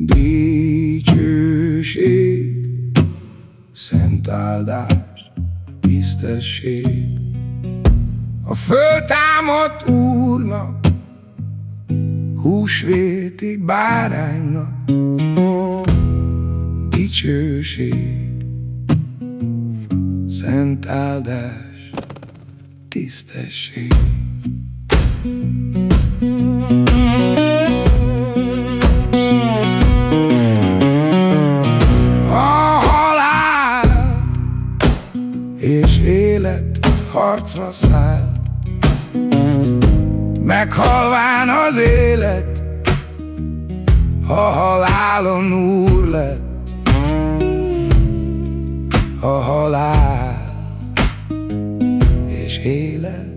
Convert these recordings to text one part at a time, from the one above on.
Dicsőség, szent áldás, tisztesség. A föltámadt Úrnak, húsvéti báránynak Dicsőség, szent áldás, tisztesség és élet harcra száll. Meghalván az élet, a halálon úr lett, a halál és élet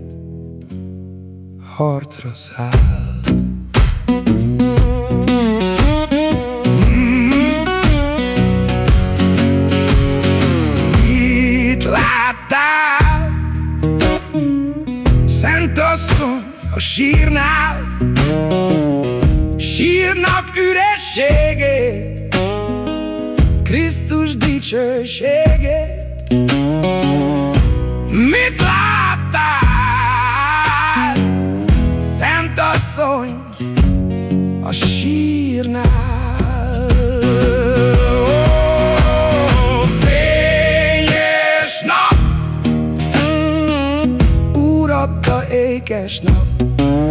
harcra szállt. Szent asszony a sírnál Sírnak ürességét Krisztus dicsőségét. Mit láttál, Szent asszony a sírnál cash now.